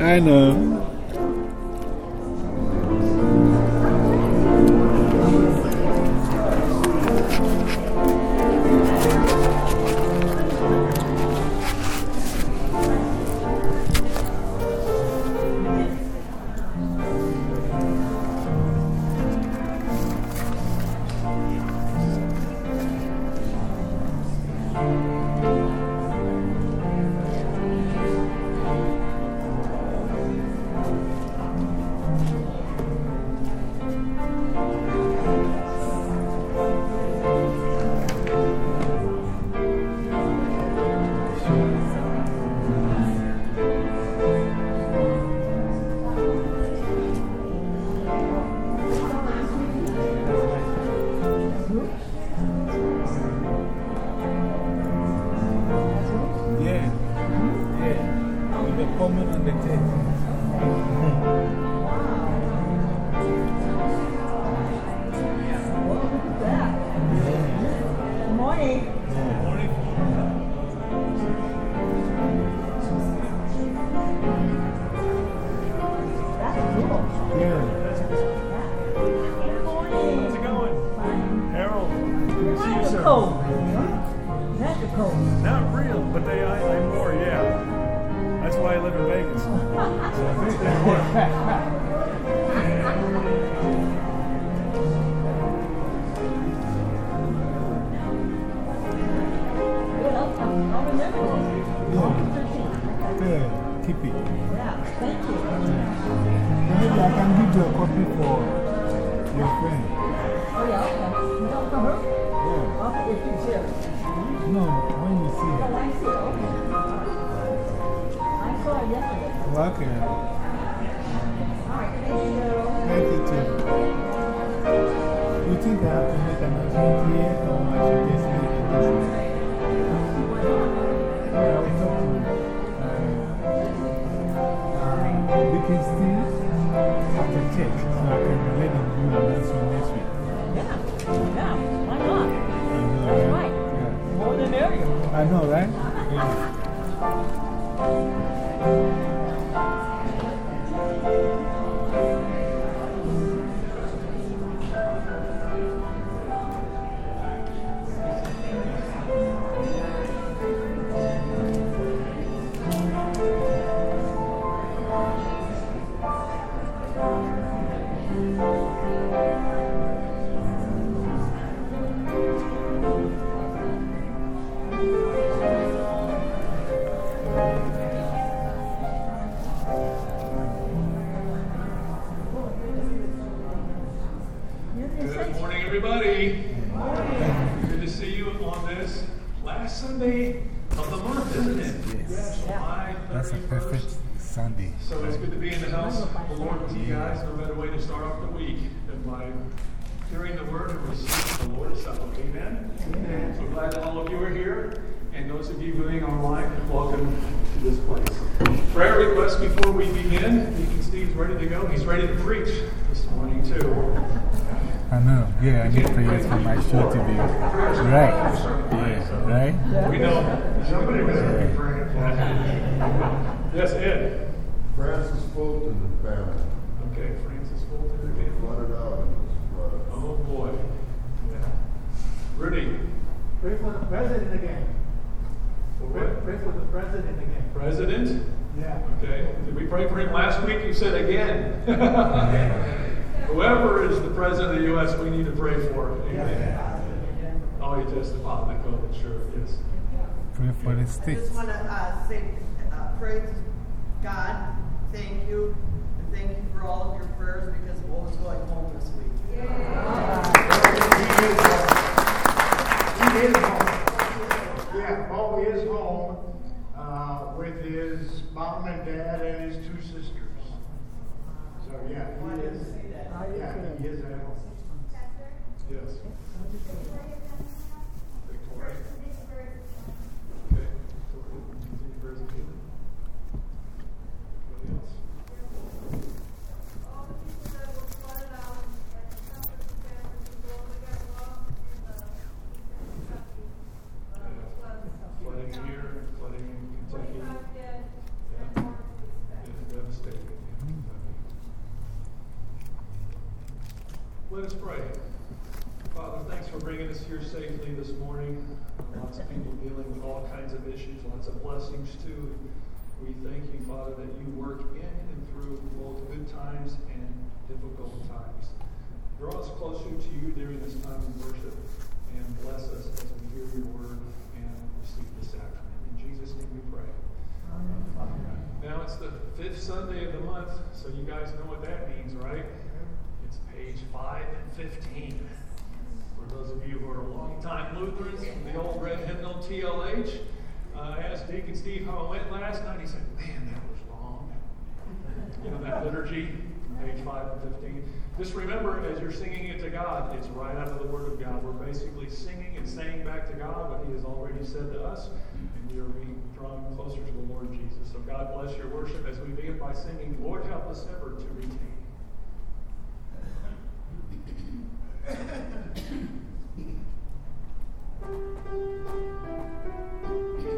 I know. Yesterday. Okay. All right, thank you. You too. You think I have to make an appointment here or I should just make it this way? Yeah, I will talk to Vicky Steve after church so I can let them do an announcement next week. Yeah, yeah, why not? That's right. More the merrier. I know, right? Yeah. week than by hearing the word and receiving the Lord's Supper. Amen? Amen. So glad that all of you are here. And those of you viewing online, welcome to this place. Prayer request before we begin. Deacon Steve's ready to go. He's ready to preach this morning, too. I know. Yeah, I need prayers for my show to be right. Yeah, right? We know. Somebody was Yes, Ed. Francis Fulton family. Okay, Francis Fulton. They okay. were flooded out in this flood. Oh, boy. Yeah. Rudy. Pray for the president again. Pray, What? pray for the president again. President? Yeah. Okay. Did we pray for him last week? You said again. Whoever is the president of the U.S., we need to pray for. Amen. Oh, he tested positive COVID, sure, yes. Pray for the I state. just want to uh, say, uh, to God, thank you, and thank you for all of your prayers because Bo is going home this week. He is home. Yeah, Bo is home uh, with his mom and dad and his two sisters. So, yeah, he is. Yeah, he is at home. Yes. Victoria. Okay. Continue prayers of healing. Anybody else? Flooding here, flooding in Kentucky. Yeah, Let us pray. Father, thanks for bringing us here safely this morning. Lots of people dealing with all kinds of issues, lots of blessings too. We thank you, Father, that you work in and through both good times and difficult times. Draw us closer to you during this time of worship and bless us as we hear your word and receive the sacrament. In Jesus' name we pray. Now it's the fifth Sunday of the month, so you guys know what that means, right? It's page 5 and 15. For those of you who are longtime Lutherans from the old red hymnal TLH, uh, I asked Deacon Steve how it went last night. He said, Man, that was long. You know, that liturgy page 5 and 15. Just remember, as you're singing it to God, it's right out of the Word of God. We're basically singing and saying back to God what He has already said to us, and we are being drawn closer to the Lord Jesus. So God bless your worship as we begin by singing, Lord, help us ever to retain. Let's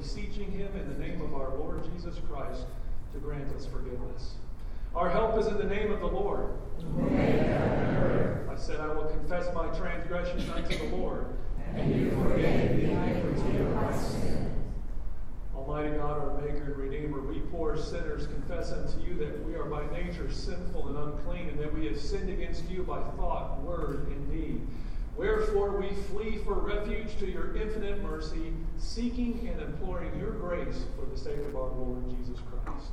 beseeching Him in the name of our Lord Jesus Christ to grant us forgiveness. Our help is in the name of the Lord. I said, I will confess my transgressions unto the Lord. And you forgave the iniquity of my sin. Almighty God, our Maker and Redeemer, we poor sinners confess unto you that we are by nature sinful and unclean, and that we have sinned against you by thought, word, and deed. Wherefore we flee for refuge to your infinite mercy, seeking and imploring your grace for the sake of our Lord Jesus Christ.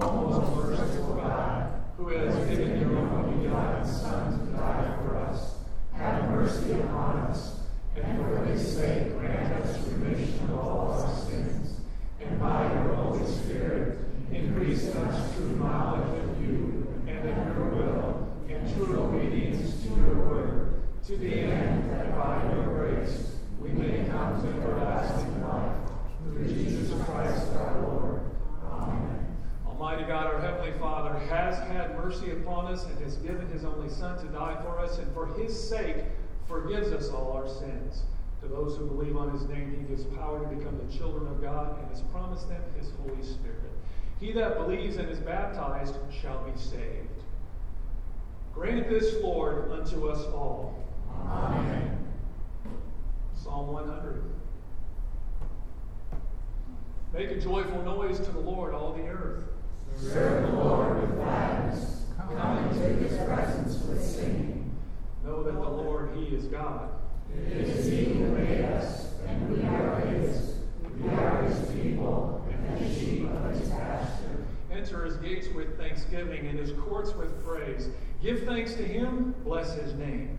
O most merciful God, who has given your only begotten Son to die for us, have mercy upon us, and for his sake grant us remission of all our sins, and by your Holy Spirit increase in us true knowledge of you and of your will, and true obedience to your word, to the end that by your grace we may come to everlasting life. Through Jesus Christ our Lord. Amen. Almighty God, our Heavenly Father, has had mercy upon us and has given his only Son to die for us, and for his sake forgives us all our sins. To those who believe on his name, he gives power to become the children of God and has promised them his Holy Spirit. He that believes and is baptized shall be saved. Grant this, Lord, unto us all. Amen. Psalm 100. Make a joyful noise to the Lord, all the earth. Serve the Lord with gladness. Come into his presence with singing. Know that the Lord, He is God. It is he who made us, and we are his. Pasture. Enter his gates with thanksgiving and his courts with praise. Give thanks to him, bless his name.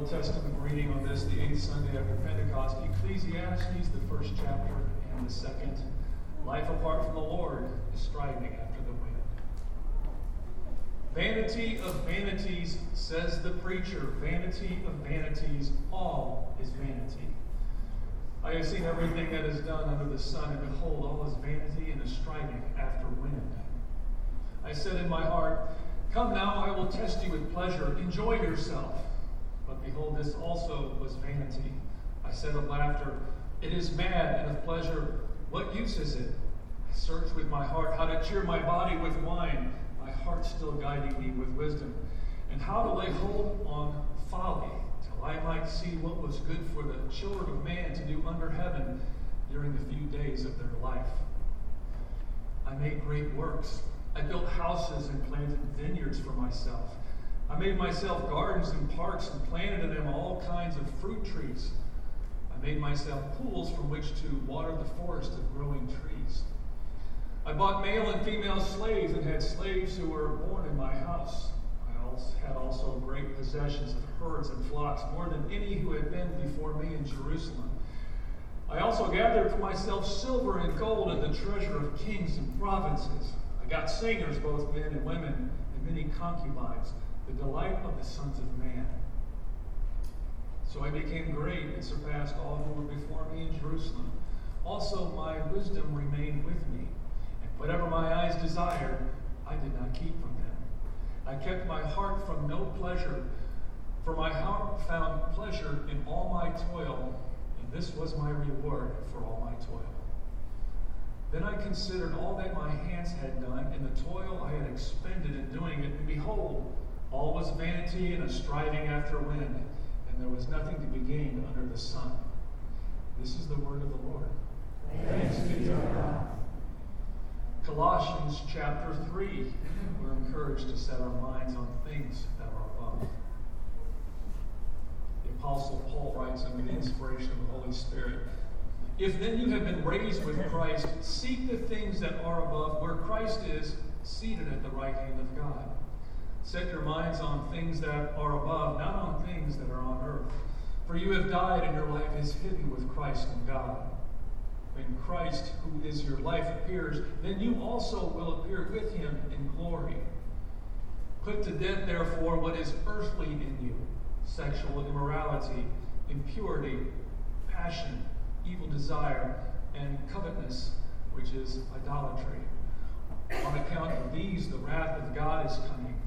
Old Testament reading on this, the eighth Sunday after Pentecost, Ecclesiastes, the first chapter and the second. Life apart from the Lord is striving after the wind. Vanity of vanities, says the preacher. Vanity of vanities, all is vanity. I have seen everything that is done under the sun, and behold, all is vanity and is striving after wind. I said in my heart, Come now, I will test you with pleasure. Enjoy yourself. Behold, this also was vanity. I said of laughter, It is mad, and of pleasure, what use is it? I searched with my heart how to cheer my body with wine, my heart still guiding me with wisdom, and how to lay hold on folly, till I might see what was good for the children of man to do under heaven during the few days of their life. I made great works. I built houses and planted vineyards for myself. I made myself gardens and parks and planted in them all kinds of fruit trees. I made myself pools from which to water the forest of growing trees. I bought male and female slaves and had slaves who were born in my house. I also had also great possessions of herds and flocks, more than any who had been before me in Jerusalem. I also gathered for myself silver and gold and the treasure of kings and provinces. I got singers, both men and women, and many concubines, the delight of the sons of man. So I became great and surpassed all who were before me in Jerusalem. Also, my wisdom remained with me, and whatever my eyes desired, I did not keep from them. I kept my heart from no pleasure, for my heart found pleasure in all my toil, and this was my reward for all my toil. Then I considered all that my hands had done, and the toil I had expended in doing it, and behold, all was vanity and a striving after wind, and there was nothing to be gained under the sun. This is the word of the Lord. Thanks be to God. Colossians chapter 3. We're encouraged to set our minds on things that are above. The Apostle Paul writes under the inspiration of the Holy Spirit If then you have been raised with Christ, seek the things that are above, where Christ is seated at the right hand of God. Set your minds on things that are above, not on things that are on earth. For you have died, and your life is hidden with Christ in God. When Christ, who is your life, appears, then you also will appear with him in glory. Put to death, therefore, what is earthly in you sexual immorality, impurity, passion, evil desire, and covetousness, which is idolatry. On account of these, the wrath of God is coming.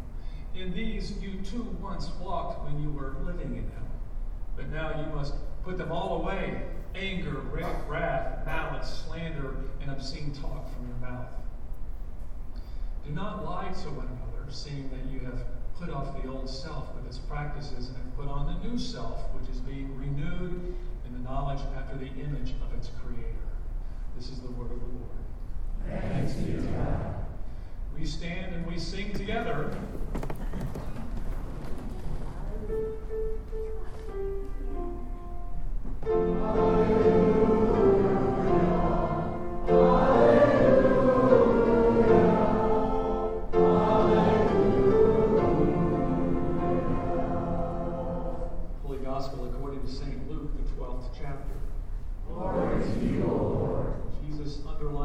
In these you too once walked when you were living in them. But now you must put them all away anger, wrath, malice, slander, and obscene talk from your mouth. Do not lie to one another, seeing that you have put off the old self with its practices and have put on the new self, which is being renewed in the knowledge after the image of its creator. This is the word of the Lord. Thanks be to God. We stand and we sing together. Holy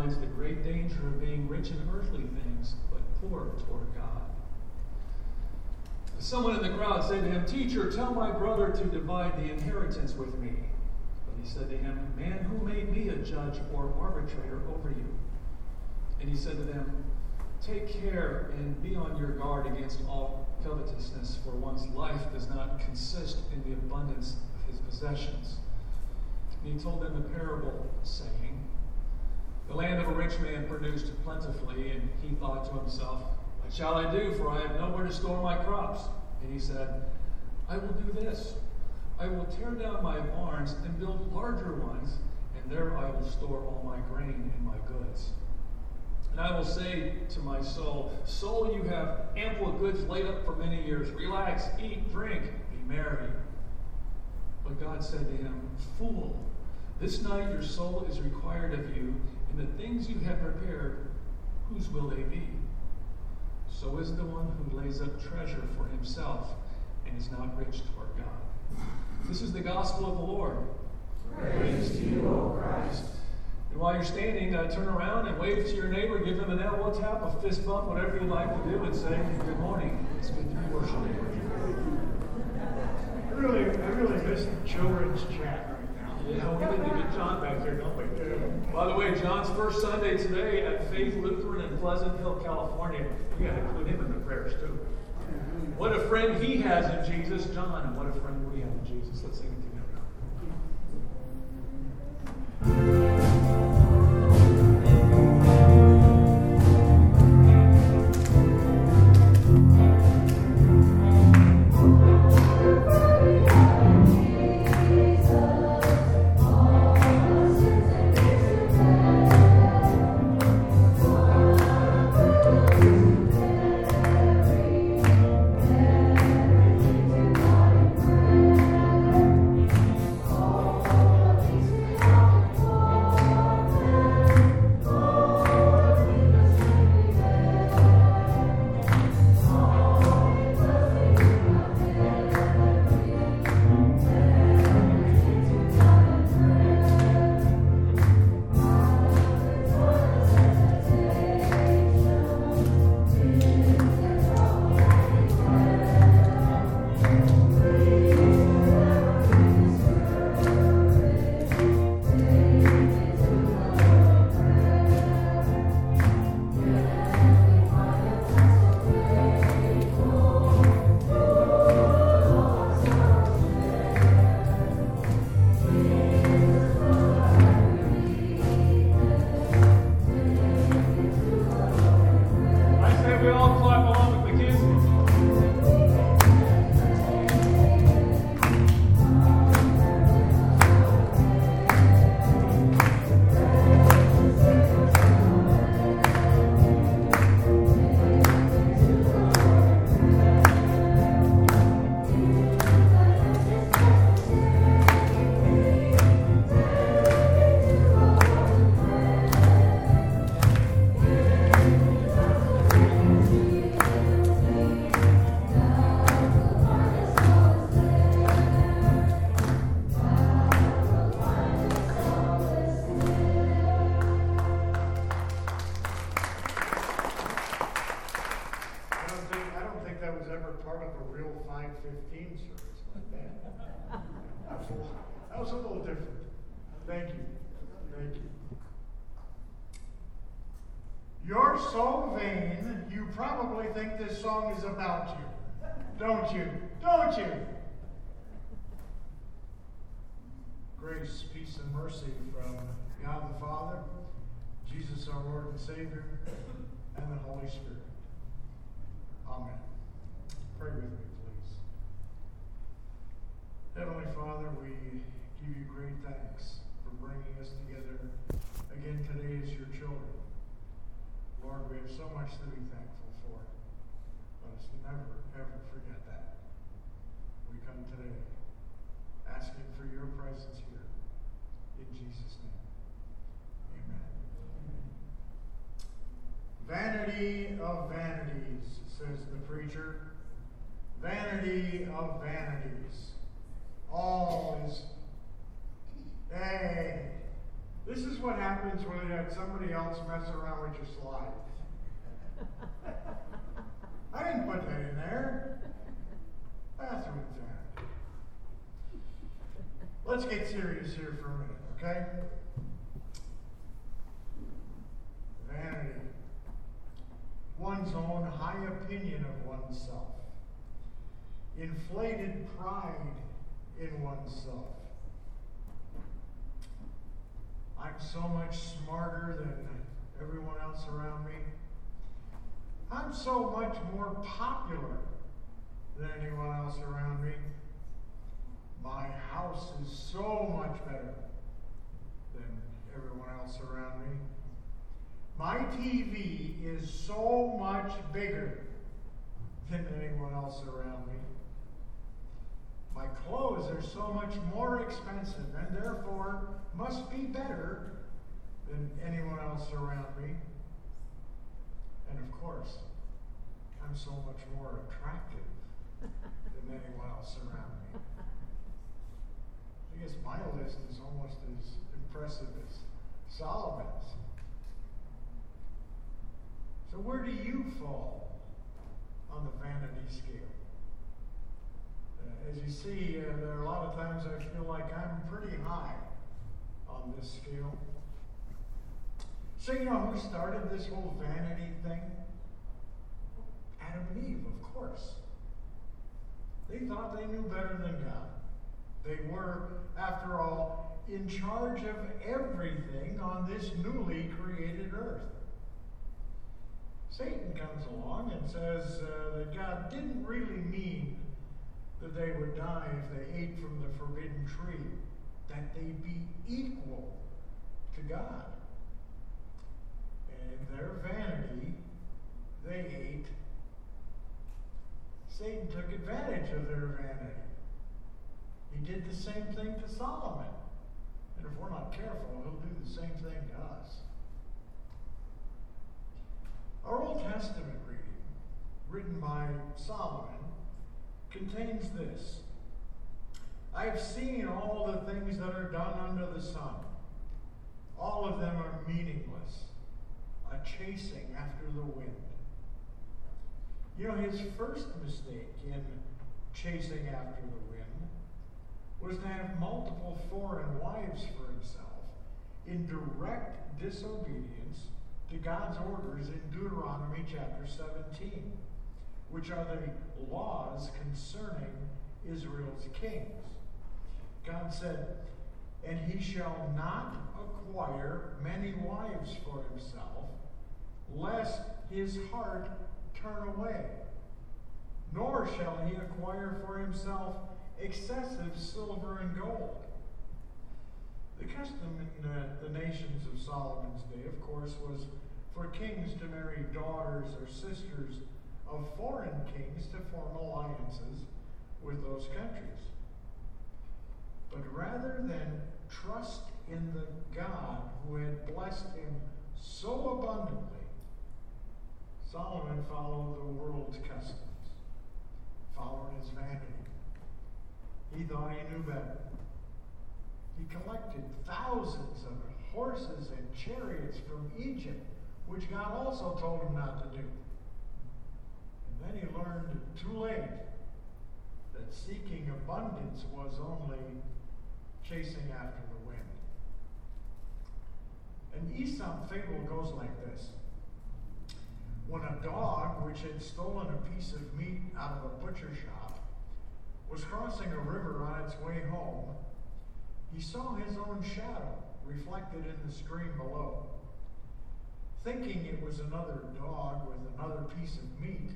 underlines the great danger of being rich in earthly things, but poor toward God. Someone in the crowd said to him, Teacher, tell my brother to divide the inheritance with me. But he said to him, Man, who made me a judge or arbitrator over you? And he said to them, Take care and be on your guard against all covetousness, for one's life does not consist in the abundance of his possessions. And he told them a parable, saying, The land of a rich man produced plentifully, and he thought to himself, What shall I do? For I have nowhere to store my crops. And he said, I will do this. I will tear down my barns and build larger ones, and there I will store all my grain and my goods. And I will say to my soul, Soul, you have ample goods laid up for many years. Relax, eat, drink, be merry. But God said to him, Fool, this night your soul is required of you, and the things you have prepared, whose will they be? So is the one who lays up treasure for himself and is not rich toward God. This is the gospel of the Lord. Praise to you, O Christ. And while you're standing, uh, turn around and wave to your neighbor, give them an elbow tap, a fist bump, whatever you'd like to do, and say, Good morning. It's good to be worshiping. I really, I really miss the children's chat right now. Yeah, we need to get John back here, don't we? By the way, John's first Sunday today at Faith Lutheran in Pleasant Hill, California. We got to include him in the prayers too. What a friend he has in Jesus, John, and what a friend we have in Jesus. Let's sing it together. Real 515 service like that. That was, a little, that was a little different. Thank you. Thank you. You're so vain, you probably think this song is about you. Don't you? Don't you? Grace, peace, and mercy from God the Father, Jesus our Lord and Savior, and the Holy Spirit. Amen. Pray with me, please. Heavenly Father, we give you great thanks for bringing us together again today as your children. Lord, we have so much to be thankful for. Let us never, ever forget that. We come today asking for your presence here. In Jesus' name. Amen. Vanity of vanities, says the preacher. Vanity of vanities. All is. Hey, this is what happens when you have somebody else mess around with your slide. I didn't put that in there. Bathroom vanity. Let's get serious here for a minute, okay? Vanity. One's own high opinion of oneself. Inflated pride in oneself. I'm so much smarter than everyone else around me. I'm so much more popular than anyone else around me. My house is so much better than everyone else around me. My TV is so much bigger than anyone else around me. My clothes are so much more expensive and therefore must be better than anyone else around me. And of course, I'm so much more attractive than anyone else around me. I guess my list is almost as impressive as Solomon's. So, where do you fall on the vanity scale? As you see, uh, there are a lot of times I feel like I'm pretty high on this scale. So, you know who started this whole vanity thing? Adam and Eve, of course. They thought they knew better than God. They were, after all, in charge of everything on this newly created earth. Satan comes along and says uh, that God didn't really mean that they would die if they ate from the forbidden tree, that they'd be equal to God. And in their vanity, they ate. Satan took advantage of their vanity. He did the same thing to Solomon. And if we're not careful, he'll do the same thing to us. Our Old Testament reading, written by Solomon, contains this I have seen all the things that are done under the sun. All of them are meaningless, a chasing after the wind. You know, his first mistake in chasing after the wind was to have multiple foreign wives for himself in direct disobedience to God's orders in Deuteronomy chapter 17, which are the laws concerning Israel's kings. God said, And he shall not acquire many wives for himself, lest his heart turn away, nor shall he acquire for himself excessive silver and gold. The custom in uh, the nations of Solomon's day, of course, was for kings to marry daughters or sisters of foreign kings to form alliances with those countries. But rather than trust in the God who had blessed him so abundantly, Solomon followed the world's customs, followed his vanity. He thought he knew better. He collected thousands of horses and chariots from Egypt, which God also told him not to do. Then he learned too late that seeking abundance was only chasing after the wind. An Aesop fable goes like this. When a dog, which had stolen a piece of meat out of a butcher shop, was crossing a river on its way home, he saw his own shadow reflected in the stream below. Thinking it was another dog with another piece of meat,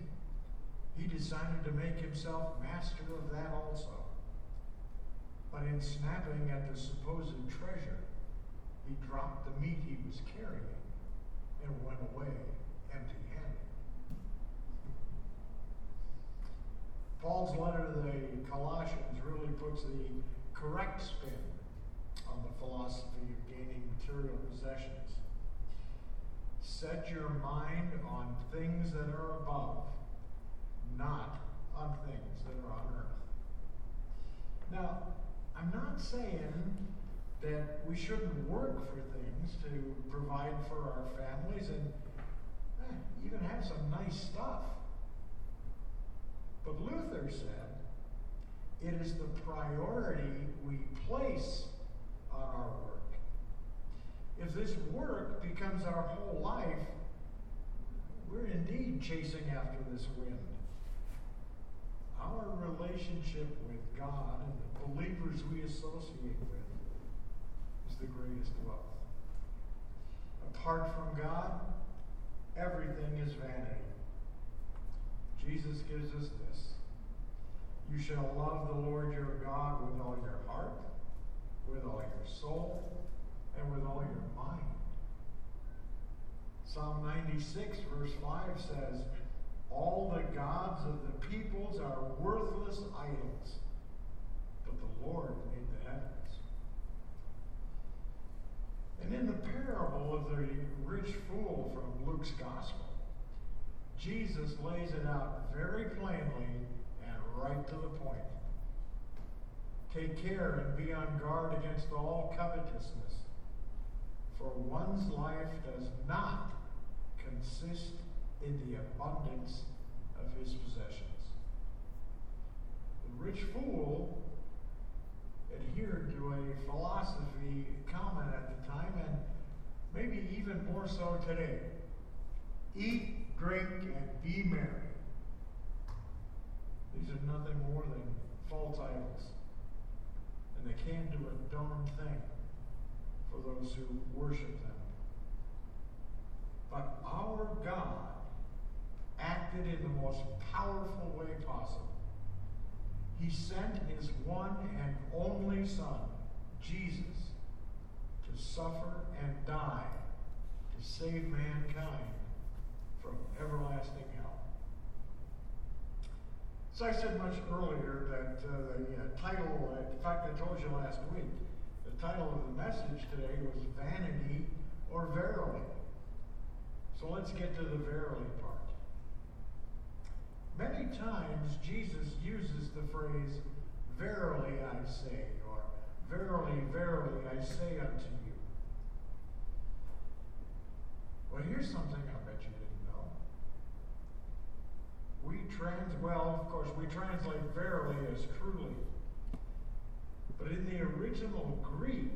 he decided to make himself master of that also. But in snapping at the supposed treasure, he dropped the meat he was carrying and went away empty handed. Paul's letter to the Colossians really puts the correct spin on the philosophy of gaining material possessions. Set your mind on things that are above, not on things that are on earth. Now, I'm not saying that we shouldn't work for things to provide for our families and even have some nice stuff. But Luther said it is the priority we place on our work. If this work becomes our whole life, we're indeed chasing after this wind. Our relationship with God and the believers we associate with is the greatest wealth. Apart from God, everything is vanity. Jesus gives us this. You shall love the Lord your God with all your heart, with all your soul, and with all your mind. Psalm 96, verse 5 says, All the gods of the peoples are worthless idols, but the Lord made the heavens. And in the parable of the rich fool from Luke's Gospel, Jesus lays it out very plainly and right to the point. Take care and be on guard against all covetousness, for one's life does not consist in the abundance of his possessions. The rich fool adhered to a philosophy common at the time and maybe even more so today eat, drink, and be merry. These are nothing more than false idols. And they can't do a darn thing for those who worship them. But our God acted in the most powerful way possible. He sent his one and only Son, Jesus, to suffer and die to save mankind from everlasting hell. So I said much earlier that uh, the uh, title, uh, in fact, I told you last week, the title of the message today was Vanity or Verily. So let's get to the verily part. Many times Jesus uses the phrase, Verily I say, or Verily, verily I say unto you. Well, here's something I bet you didn't know. We trans, well, of course, we translate verily as truly. But in the original Greek,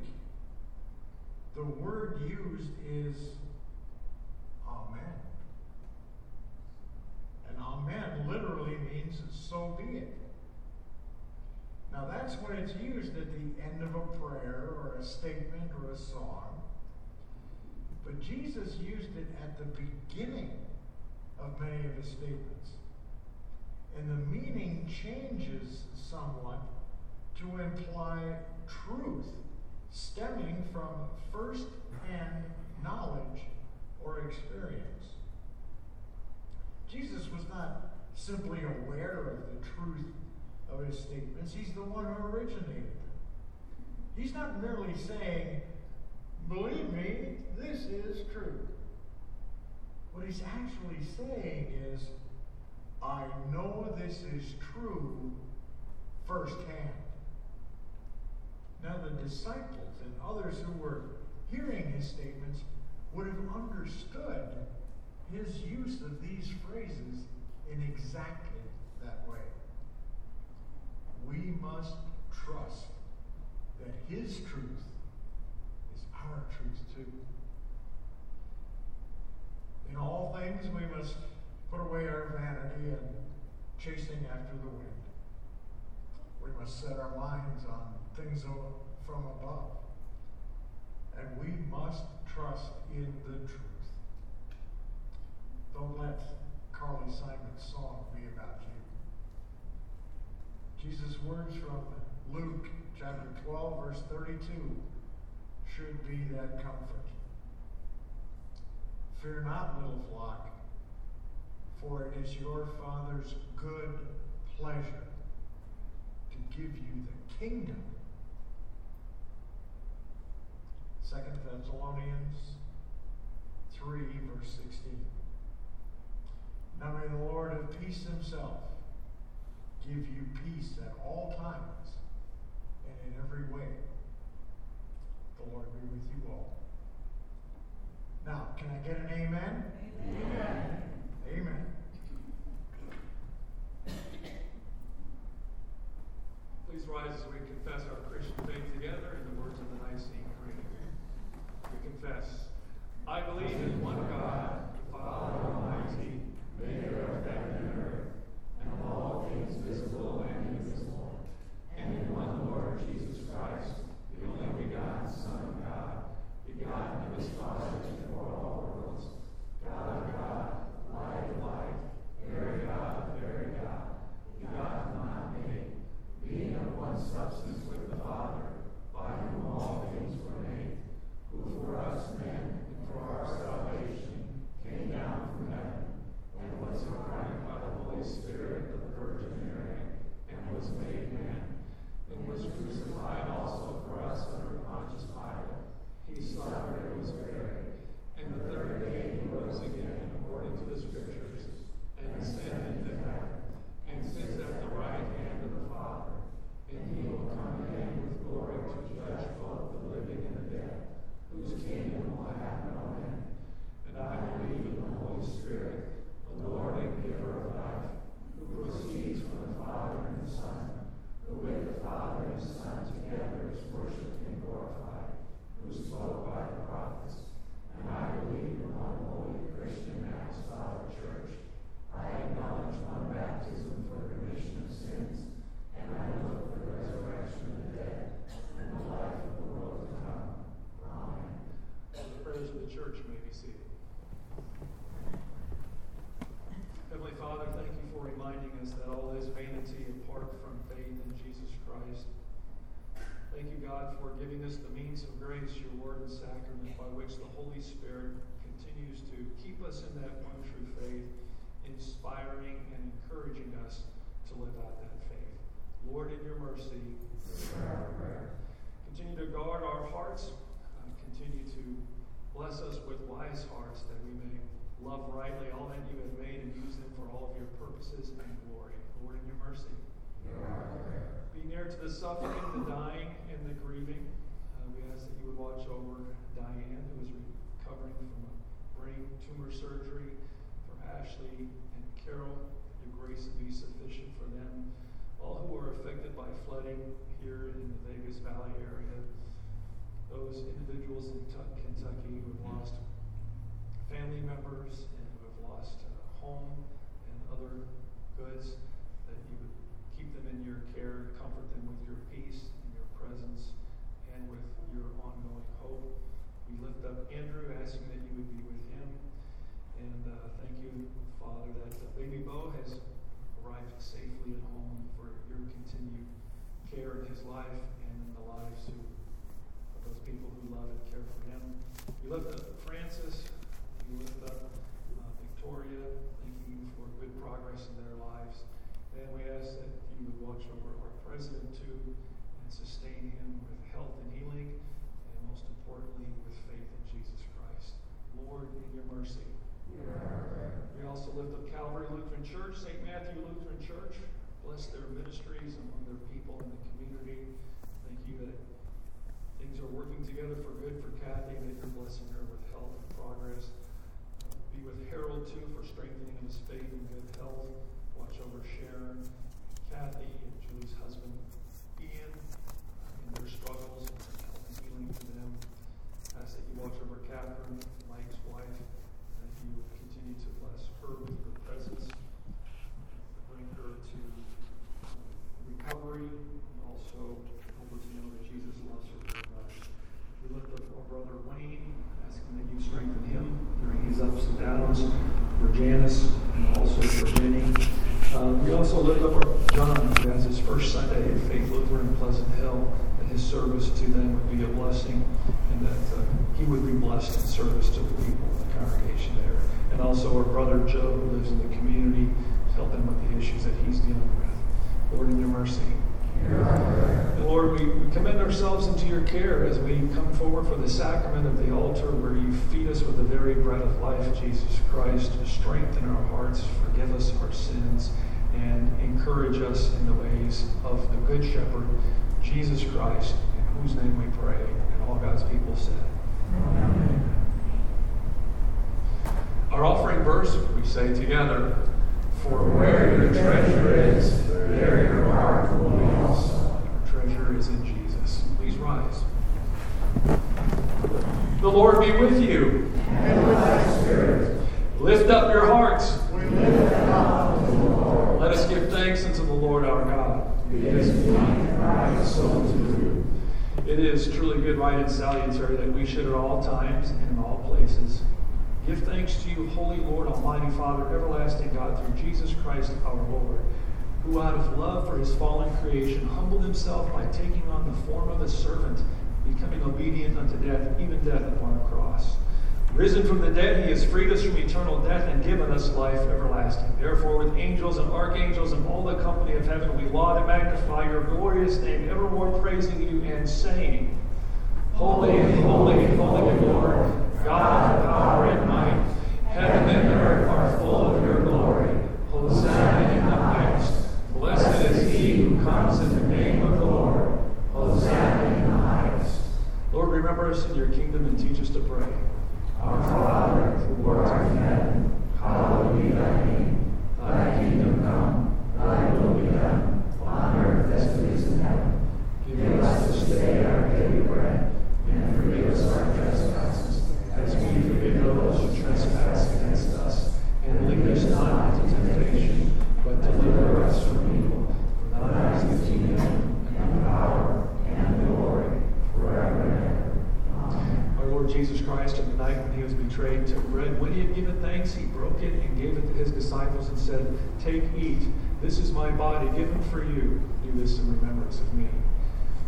the word used is Amen. Amen literally means so be it. Now that's when it's used at the end of a prayer or a statement or a song. But Jesus used it at the beginning of many of his statements. And the meaning changes somewhat to imply truth stemming from first hand knowledge or experience. Jesus was not simply aware of the truth of his statements, he's the one who originated them. He's not merely saying, Believe me, this is true. What he's actually saying is, I know this is true firsthand. Now, the disciples and others who were hearing his statements would have understood his use of these phrases in exactly that way. We must trust that his truth is our truth too. In all things, we must put away our vanity and chasing after the wind. We must set our minds on things from above. And we must trust in the truth. Don't let Carly Simon's song be about you. Jesus' words from Luke chapter 12, verse 32 should be that comfort. Fear not, little flock, for it is your Father's good pleasure to give you the kingdom. Second Thessalonians 3, verse 16. Now may the Lord of peace himself give you peace at all times and in every way. The Lord be with you all. Now, can I get an amen? Amen. Amen. Please rise as we confess our Christian faith together in the words of the Nicene Creed. We confess, I believe in one God, the Father Almighty, maker of heaven and earth, and of all things visible and invisible, and in one Lord Jesus Christ, the only begotten Son of God, begotten of his Father before all worlds, God of God, light of light, very God of very God, begotten not made, being of one substance with the Father, by whom all things were made, who for us men and for our salvation came down from heaven, and was incarnate by the Holy Spirit of the Virgin Mary, and was made man, and was crucified also for us under Pontius Pilate. He suffered and was buried, and the third day he rose again according to the Scriptures, and ascended into heaven, and sits at the right hand of the Father. And he will come again with glory to judge both the living and the dead, whose kingdom will have no end. And I believe in the Holy Spirit, the Lord and giver of life, who proceeds from the Father and the Son, who with the Father and the Son together is worshipped and glorified, who spoke by the prophets. And I believe in one holy Christian apostolic church. I acknowledge one baptism for the remission of sins, and I look for the resurrection of the dead and the life of the world to come. Amen. Of the church may be seated. Heavenly Father, thank you for reminding us that all is vanity apart from faith in Jesus Christ. Thank you, God, for giving us the means of grace, your word and sacrament, by which the Holy Spirit continues to keep us in that one true faith, inspiring and encouraging us to live out that faith. Lord, in your mercy, continue to guard our hearts, uh, continue to bless us with wise hearts that we may love rightly all that you have made and use them for all of your purposes and glory. Lord, in your mercy. Be near to the suffering, the dying, and the Church, St. Matthew Lutheran Church. Bless their ministries among their people in the community. Thank you that things are working together for good for Kathy, that you're blessing her with health and progress. Be with Harold, too, for strengthening his faith and good health. Watch over Sharon, Kathy, and Julie's husband, Ian, in their struggles and health and healing for them. Ask that you watch over Catherine, Mike's wife, and that you continue to bless her with your recovery, and also help her to know that Jesus loves her very much. We lift up our brother Wayne, asking that you strengthen him during his ups and downs, for Janice, and also for Jenny. Uh, we also lift up our John, who has his first Sunday at Faith Lutheran in Pleasant Hill, and his service to them would be a blessing, and that uh, he would be blessed in service to the people, the congregation there. And also our brother Joe, who lives in the community, helping with the issues that he's dealing with. Lord, in your mercy. And Lord, we, we commend ourselves into your care as we come forward for the sacrament of the altar where you feed us with the very bread of life, Jesus Christ. Strengthen our hearts, forgive us our sins, and encourage us in the ways of the Good Shepherd, Jesus Christ, in whose name we pray. And all God's people said. Amen. Our offering verse, we say together, For where your treasure is, there your heart will be also. Our treasure is in Jesus. Please rise. The Lord be with you. And with thy spirit. Lift up your hearts. We lift them up the Lord. Let us give thanks unto the Lord our God. It is meet and right so to do. It is truly good, right, and salutary that we should at all times and in all places give thanks to you, Holy Lord, Almighty Father, everlasting God, through Jesus Christ our Lord, who out of love for his fallen creation humbled himself by taking on the form of a servant, becoming obedient unto death, even death upon a cross. Risen from the dead, he has freed us from eternal death and given us life everlasting. Therefore, with angels and archangels and all the company of heaven, we laud and magnify your glorious name, evermore praising you and saying, Holy, holy, holy Lord, God of power and might, heaven and earth are full of your glory. Hosanna in the highest. Blessed is he who comes in the name of the Lord. Hosanna in the highest. Lord, remember us in your kingdom and teach us to pray. Our Father, who art in heaven, hallowed be thy name. Thy kingdom come, thy will be done, on earth as it is in heaven. Give us this day our daily bread, and forgive us our trespasses, as we forgive those who trespass against us. And lead us not into temptation, but deliver us from evil. For thine is the kingdom, and the power, and the glory, forever and ever. Amen. Our Lord Jesus Christ, on the night when he was betrayed, took bread. When he had given thanks, he broke it and gave it to his disciples and said, Take, eat. This is my body given for you. Do this in remembrance of me.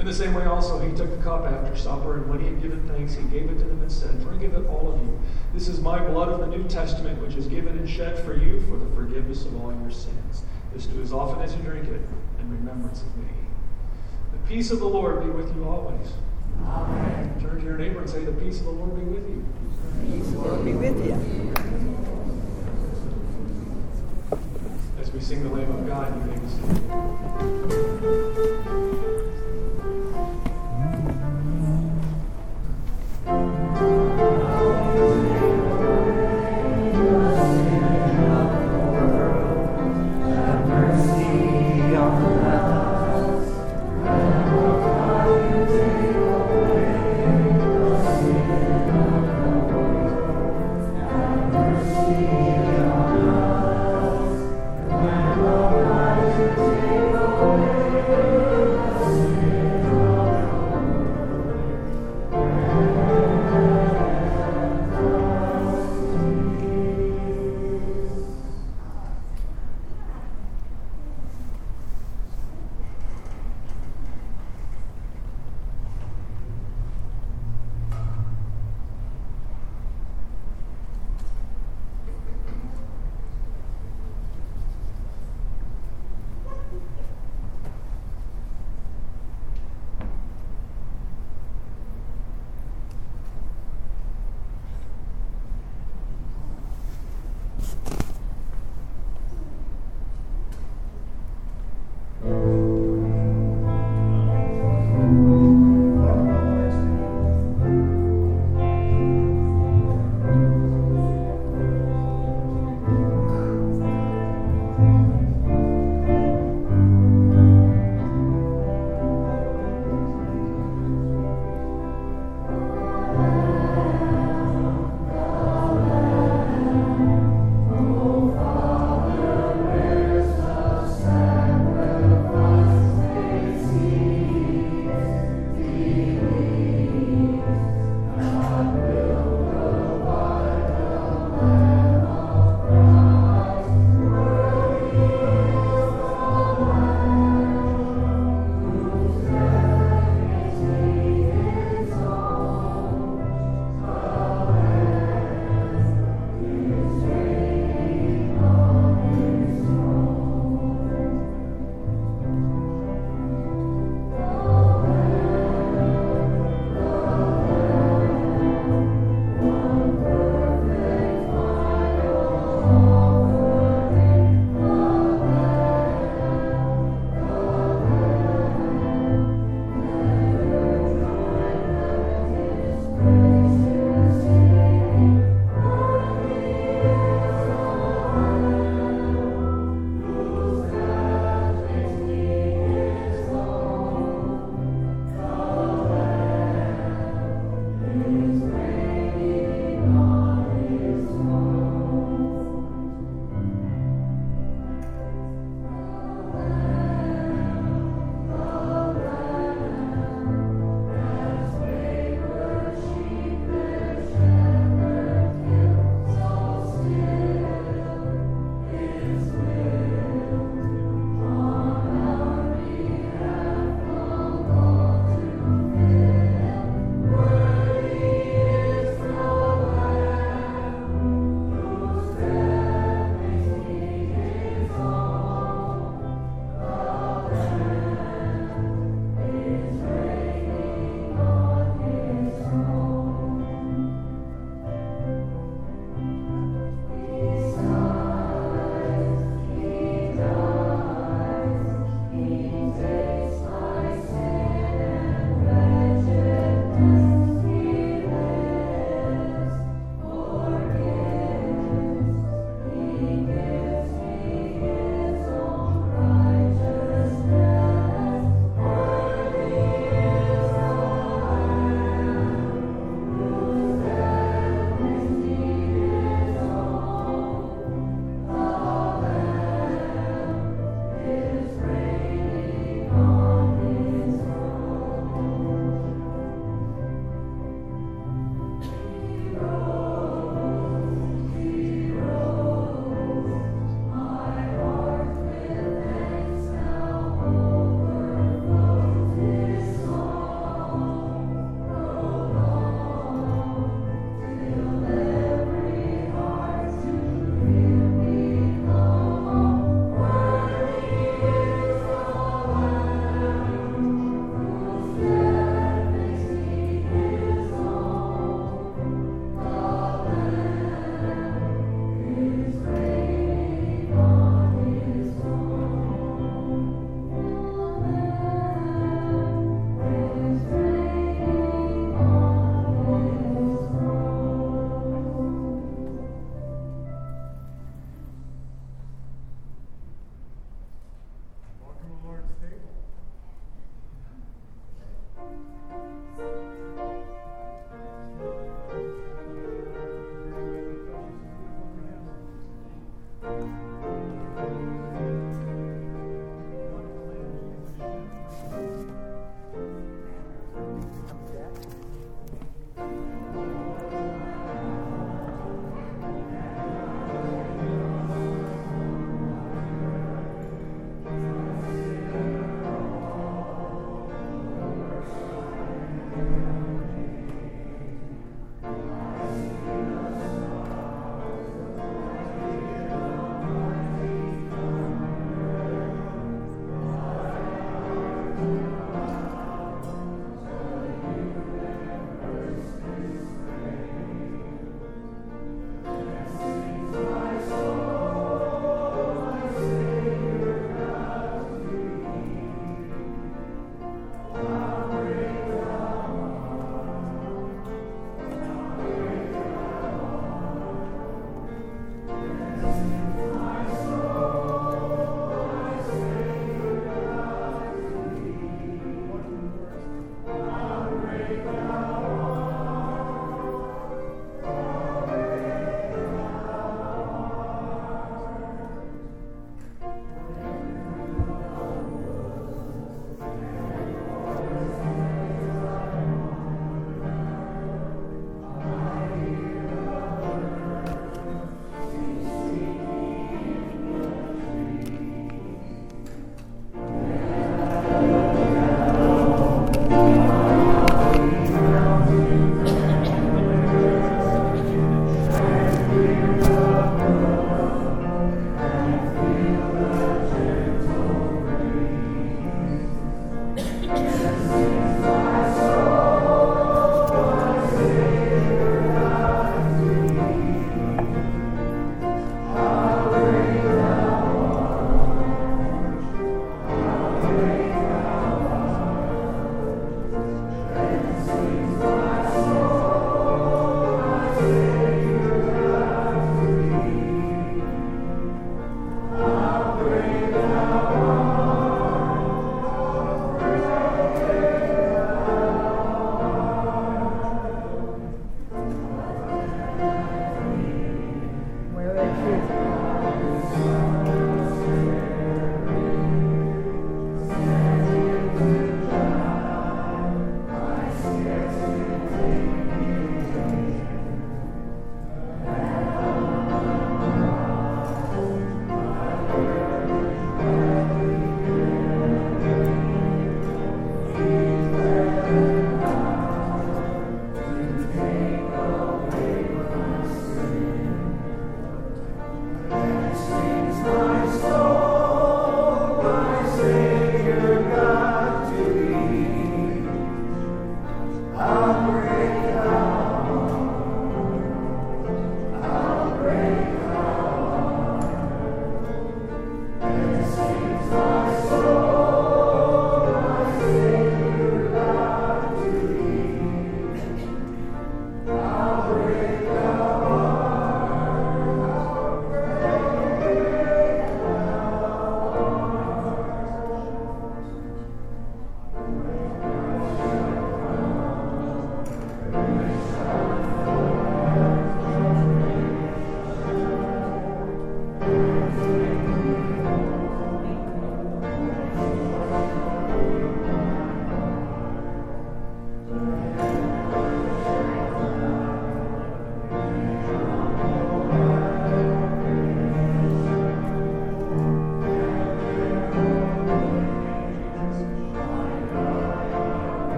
In the same way, also, he took the cup after supper, and when he had given thanks, he gave it to them and said, Drink of it, all of you. This is my blood of the New Testament, which is given and shed for you for the forgiveness of all your sins. This do as often as you drink it in remembrance of me. The peace of the Lord be with you always. Amen. Turn to your neighbor and say, The peace of the Lord be with you. Peace of the Lord be with you. As we sing the Lamb of God, you may be seated.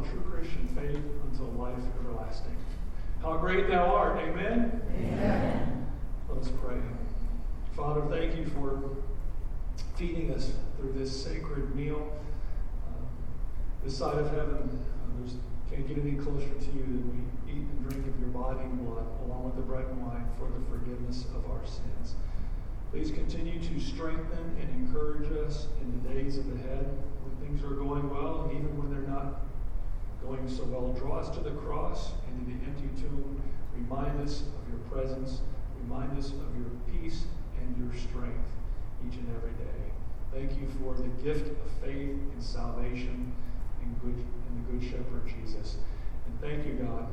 The true Christian faith until life everlasting. How great thou art. Amen. Amen. Let us pray. Father, thank you for feeding us through this sacred meal. Uh, this side of heaven, uh, there's, can't get any closer to you than we eat and drink of your body and blood, along with the bread and wine, for the forgiveness of our sins. Please continue to strengthen and encourage us in the days of ahead when things are going well and even when they're not going so well. Draw us to the cross and to the empty tomb. Remind us of your presence. Remind us of your peace and your strength each and every day. Thank you for the gift of faith and salvation in, good, in the Good Shepherd Jesus. And thank you, God,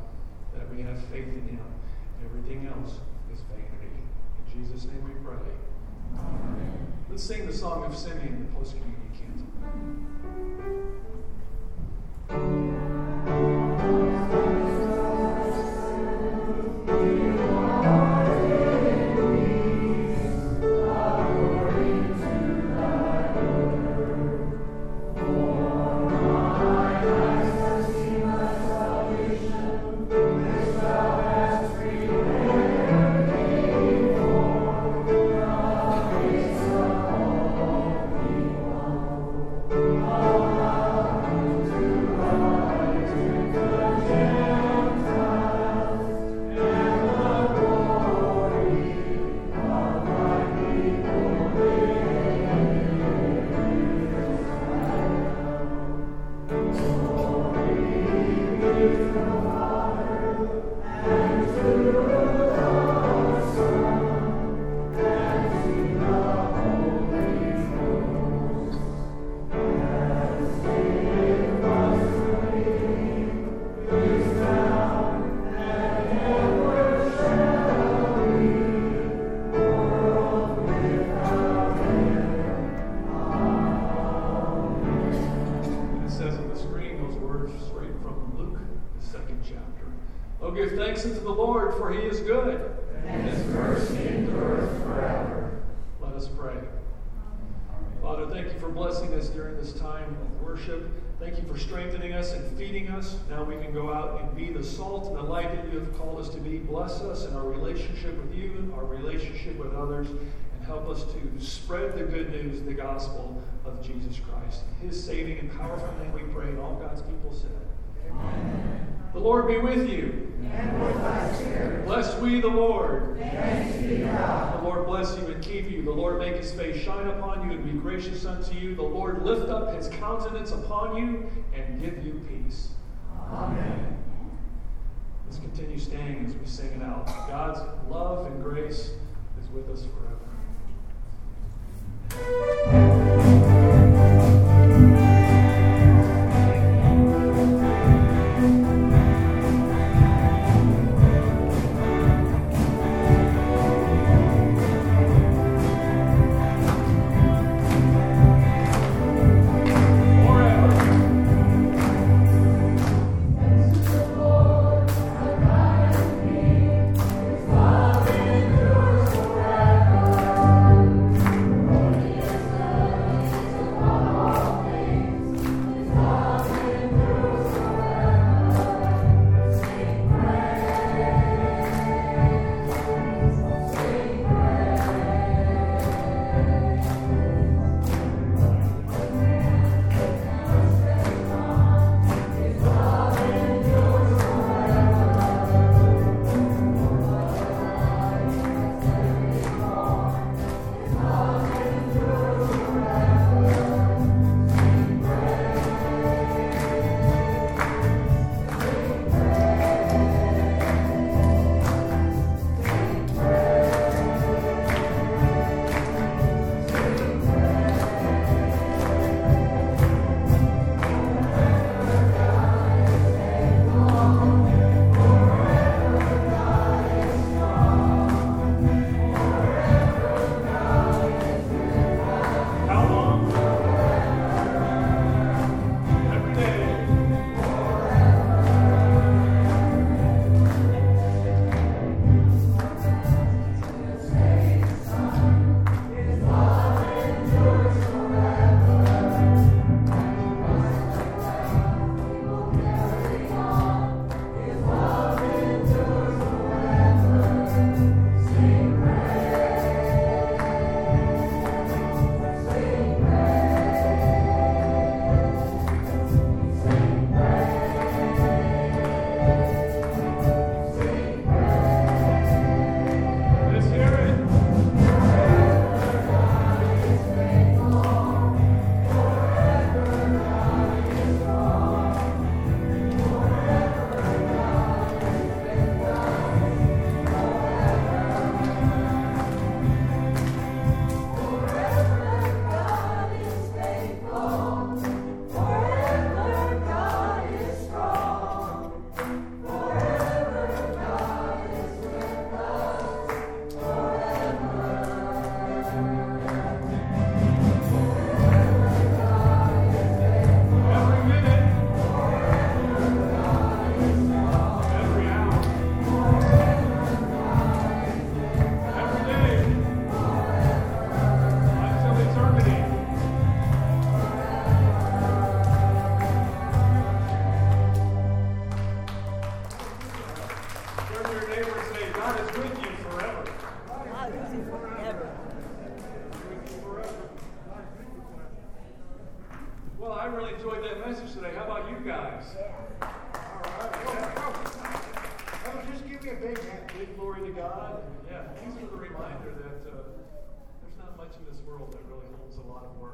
that we have faith in him. Everything else is vanity. In Jesus' name we pray. Amen. Let's sing the song of Simeon, the post communion It us. Now we can go out and be the salt and the light that you have called us to be. Bless us in our relationship with you, our relationship with others, and help us to spread the good news, the gospel of Jesus Christ. In his saving and powerful name we pray, and all God's people said. Amen. The Lord be with you. And with thy spirit. Bless we the Lord. Thanks be to God. The Lord bless you and keep you. The Lord make his face shine upon you and be gracious unto you. The Lord lift up his countenance upon you and give you peace. Amen. Let's continue standing as we sing it out. God's love and grace is with us forever.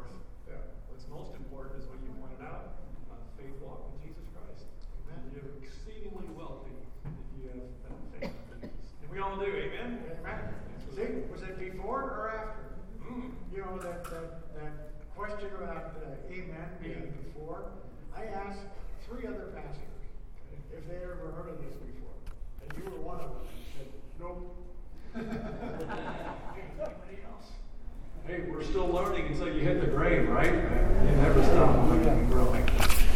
A lot of worth. Yeah. What's most important is what you pointed out uh, faith walk with Jesus Christ. And you're exceedingly wealthy if you have that faith in Jesus. And we all do, amen? Amen. See, was it before or after? Mm. You know, that, that, that question about uh, amen being before. I asked three other pastors if they had ever heard of this before. And you were one of them. You said, nope. Hey, we're still learning until you hit the grave, right? You never stop learning and growing.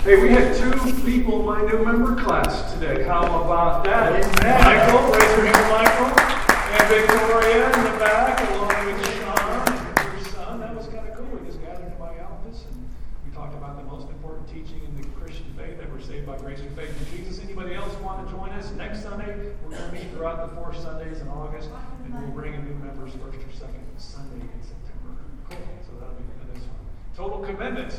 Hey, we had two people in my new member class today. How about that? Amen. Michael, raise your hand, Michael. And Victoria in the back, along with Sean, your son. That was kind of cool. We just gathered in my office and we talked about the most important teaching in the Christian faith that we're saved by grace through faith in Jesus. Anybody else want to join us next Sunday? We're going to meet throughout the four Sundays in August, and we'll bring in new members first or second Sunday in September. Cool. So that'll be one. Total commitment.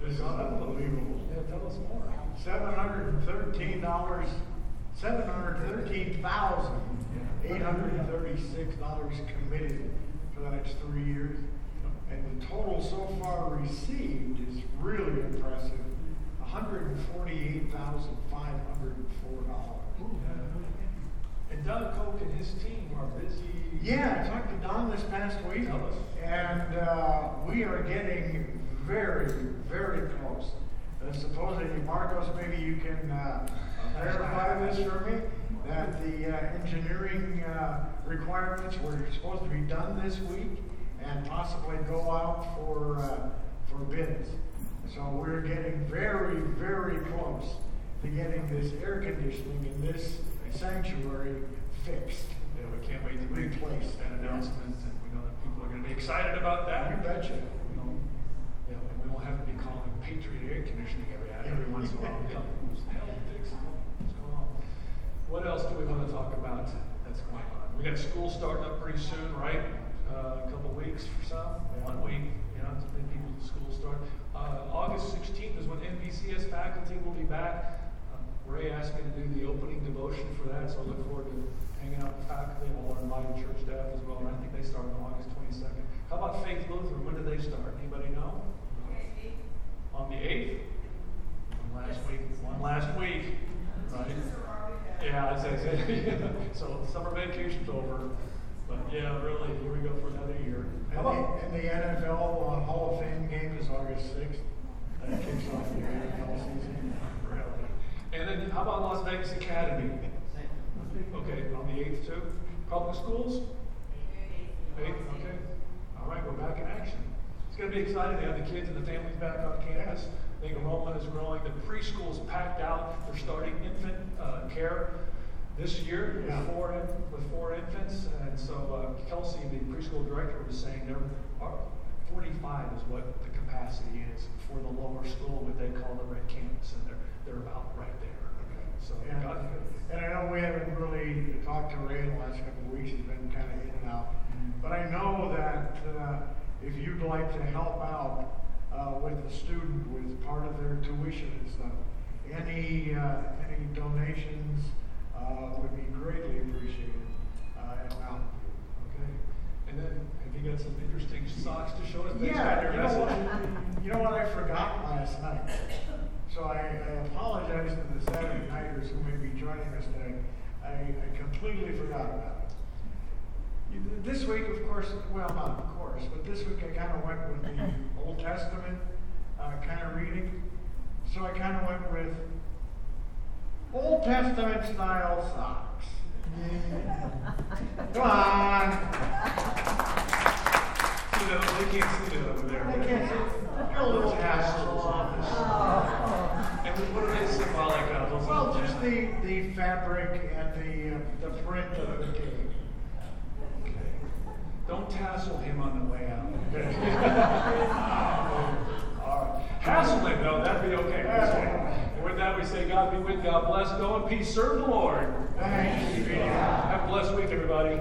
This is unbelievable. Yeah, tell us more. Seven hundred thirteen dollars, seven hundred thirteen thousand, eight hundred thirty-six dollars committed for the next three years. And the total so far received is really impressive, hundred and forty-eight thousand, five hundred four dollars. And Doug Koch and his team are busy. Yeah, I talked to Don this past week, and uh, we are getting very, very close. Uh, supposedly, Marcos, maybe you can uh, verify this for me, that the uh, engineering uh, requirements were supposed to be done this week and possibly go out for, uh, for bids. So we're getting very, very close to getting this air conditioning in this sanctuary fixed. Yeah, we can't wait to make Replaced. that announcement, and we know that people are going to be excited about that. You betcha. We don't, yeah, and we won't have to be calling Patriot Air Conditioning every, every once in a while. Who's the hell? What's going on? What else do we want to talk about that's going on? We got school starting up pretty soon, right? Uh, a couple weeks for some, one week, you know, it's been people school start. Uh, August 16th is when NBCS faculty will be back. Ray asked me to do the opening devotion for that, so I look forward to hanging out with faculty and all our invited church staff as well. And I think they start on August 22nd. How about Faith Lutheran? When do they start? Anybody know? On the 8th? One last week. One last week. Right? Yeah, I'd say, so summer vacation's over. But yeah, really, here we go for another year. How And about the, and the NFL uh, Hall of Fame game is August sixth. That kicks off the NFL season. Really? And then how about Las Vegas Academy? Okay, on the eighth too? Public schools? Eighth, okay. All right, we're back in action. It's gonna be exciting to have the kids and the families back on campus. I think enrollment is growing. The preschool is packed out. They're starting infant uh, care this year with Yeah. four, in- with four infants. And so uh, Kelsey, the preschool director, was saying there are 45 is what the capacity is for the lower school, what they call the red campus, and they're, they're about right there. Okay. So, And, God, and I know we haven't really talked to Ray in the last couple of weeks. He's been kind of in and out. But I know that uh, if you'd like to help out uh, with a student with part of their tuition and stuff, any uh, any donations uh, would be greatly appreciated. Uh, and well, Okay. And then, have you got some interesting socks to show us? Yeah, you know what? You know what I forgot last night? So I, I apologize to the Saturday nighters who may be joining us today. I, I completely forgot about it. This week, of course, well, not of course, but this week I kind of went with the Old Testament uh, kind of reading. So I kind of went with Old Testament style socks. Come on. You know, they can't see that over there. I can't see. You're a little tassels on this. What are they symbolic of? Those Well, just the, the fabric and the, uh, the print of the cake. Don't tassel him on the way out. All right. Hassle him, though. That'd be okay. And with that, we say, God be with you. God bless. Go in peace. Serve the Lord. Thanks. Have a blessed week, everybody.